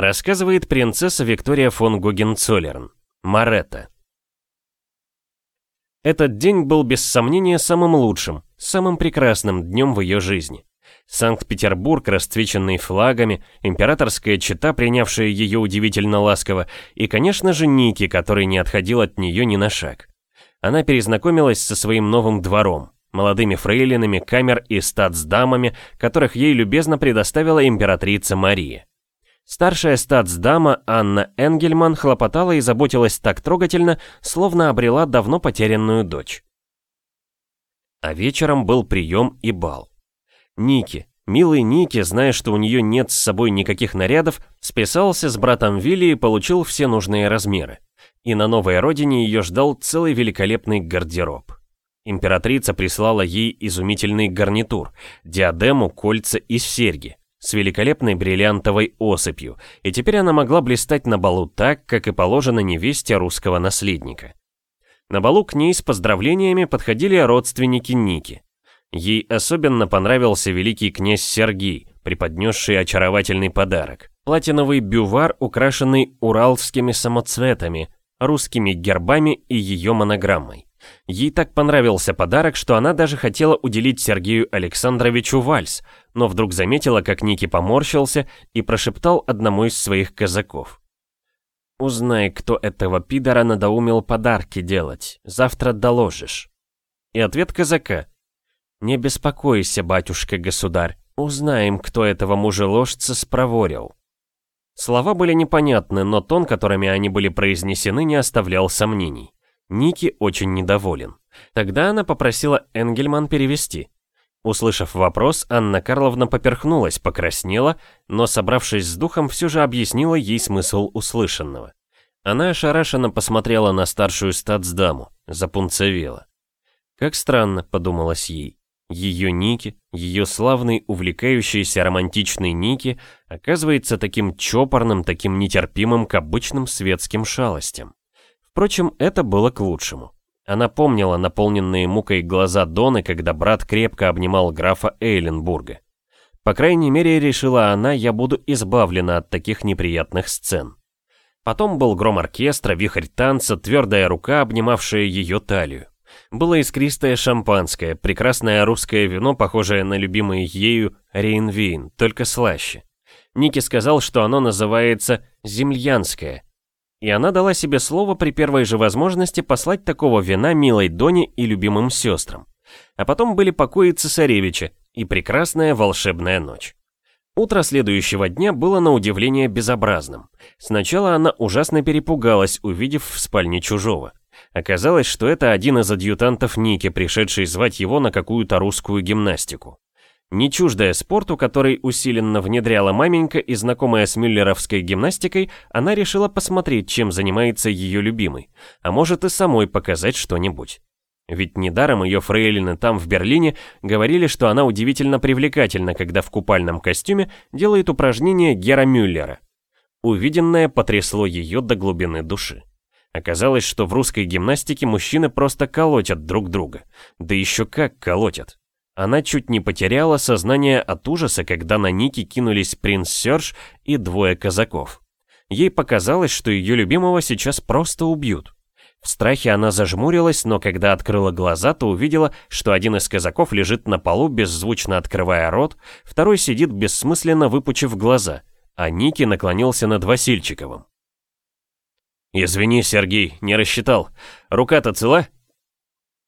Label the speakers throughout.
Speaker 1: Рассказывает принцесса Виктория фон Гогенцоллерн. Маретта. Этот день был без сомнения самым лучшим, самым прекрасным днем в ее жизни. Санкт-Петербург, расцвеченный флагами, императорская чета, принявшая ее удивительно ласково, и, конечно же, Ники, который не отходил от нее ни на шаг. Она перезнакомилась со своим новым двором, молодыми фрейлинами, камер и статсдамами, которых ей любезно предоставила императрица Мария. Старшая статсдама Анна Энгельман хлопотала и заботилась так трогательно, словно обрела давно потерянную дочь. А вечером был прием и бал. Ники, милый Ники, зная, что у нее нет с собой никаких нарядов, списался с братом Вилли и получил все нужные размеры. И на новой родине ее ждал целый великолепный гардероб. Императрица прислала ей изумительный гарнитур, диадему, кольца и серьги с великолепной бриллиантовой осыпью, и теперь она могла блистать на балу так, как и положено невесте русского наследника. На балу к ней с поздравлениями подходили родственники Ники. Ей особенно понравился великий князь Сергей, преподнесший очаровательный подарок. Платиновый бювар, украшенный уралскими самоцветами, русскими гербами и ее монограммой. Ей так понравился подарок, что она даже хотела уделить Сергею Александровичу вальс, но вдруг заметила, как Ники поморщился и прошептал одному из своих казаков. «Узнай, кто этого пидора надоумил подарки делать. Завтра доложишь». И ответ казака. «Не беспокойся, батюшка-государь. Узнаем, кто этого мужеложца спроворил». Слова были непонятны, но тон, которыми они были произнесены, не оставлял сомнений. Ники очень недоволен. Тогда она попросила Энгельман перевести. Услышав вопрос, Анна Карловна поперхнулась, покраснела, но, собравшись с духом, все же объяснила ей смысл услышанного. Она ошарашенно посмотрела на старшую статсдаму, запунцевела. Как странно, подумалось ей. Ее Ники, ее славный, увлекающийся романтичный Ники, оказывается таким чопорным, таким нетерпимым к обычным светским шалостям. Впрочем, это было к лучшему. Она помнила наполненные мукой глаза Доны, когда брат крепко обнимал графа Эйленбурга. По крайней мере, решила она, я буду избавлена от таких неприятных сцен. Потом был гром оркестра, вихрь танца, твердая рука, обнимавшая ее талию. Было искристое шампанское, прекрасное русское вино, похожее на любимый ею рейнвейн, только слаще. Ники сказал, что оно называется «землянское», и она дала себе слово при первой же возможности послать такого вина милой Доне и любимым сестрам. А потом были покои цесаревича и прекрасная волшебная ночь. Утро следующего дня было на удивление безобразным. Сначала она ужасно перепугалась, увидев в спальне чужого. Оказалось, что это один из адъютантов Ники, пришедший звать его на какую-то русскую гимнастику. Не чуждая спорту, который усиленно внедряла маменька и знакомая с мюллеровской гимнастикой, она решила посмотреть, чем занимается ее любимый, а может и самой показать что-нибудь. Ведь недаром ее фрейлины там, в Берлине, говорили, что она удивительно привлекательна, когда в купальном костюме делает упражнения Гера Мюллера. Увиденное потрясло ее до глубины души. Оказалось, что в русской гимнастике мужчины просто колотят друг друга. Да еще как колотят. Она чуть не потеряла сознание от ужаса, когда на Ники кинулись принц Сёрж и двое казаков. Ей показалось, что ее любимого сейчас просто убьют. В страхе она зажмурилась, но когда открыла глаза, то увидела, что один из казаков лежит на полу, беззвучно открывая рот, второй сидит бессмысленно выпучив глаза, а Ники наклонился над Васильчиковым. «Извини, Сергей, не рассчитал. Рука-то цела?»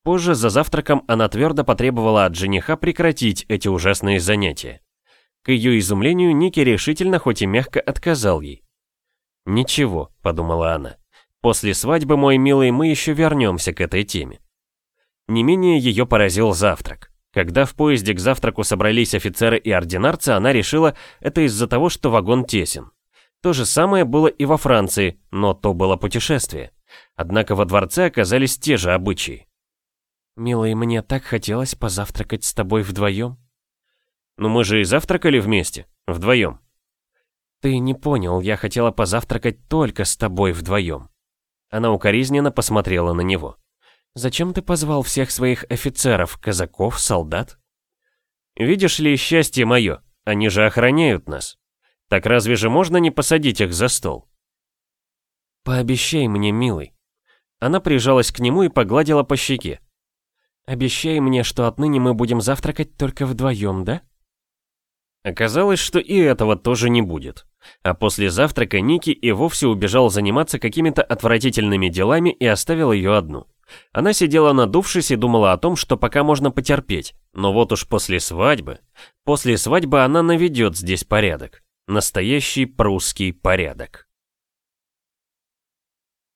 Speaker 1: Позже за завтраком она твердо потребовала от жениха прекратить эти ужасные занятия. К ее изумлению Ники решительно, хоть и мягко отказал ей. «Ничего», — подумала она, — «после свадьбы, мой милый, мы еще вернемся к этой теме». Не менее ее поразил завтрак. Когда в поезде к завтраку собрались офицеры и ординарцы, она решила, это из-за того, что вагон тесен. То же самое было и во Франции, но то было путешествие. Однако во дворце оказались те же обычаи. «Милый, мне так хотелось позавтракать с тобой вдвоем». «Ну мы же и завтракали вместе, вдвоем». «Ты не понял, я хотела позавтракать только с тобой вдвоем». Она укоризненно посмотрела на него. «Зачем ты позвал всех своих офицеров, казаков, солдат?» «Видишь ли, счастье мое, они же охраняют нас. Так разве же можно не посадить их за стол?
Speaker 2: «Пообещай мне, милый». Она прижалась к нему и погладила по щеке. «Обещай мне, что отныне мы будем завтракать только вдвоем, да?»
Speaker 1: Оказалось, что и этого тоже не будет. А после завтрака Ники и вовсе убежал заниматься какими-то отвратительными делами и оставил ее одну. Она сидела надувшись и думала о том, что пока можно потерпеть, но вот уж после свадьбы... После свадьбы она наведет здесь порядок. Настоящий прусский порядок.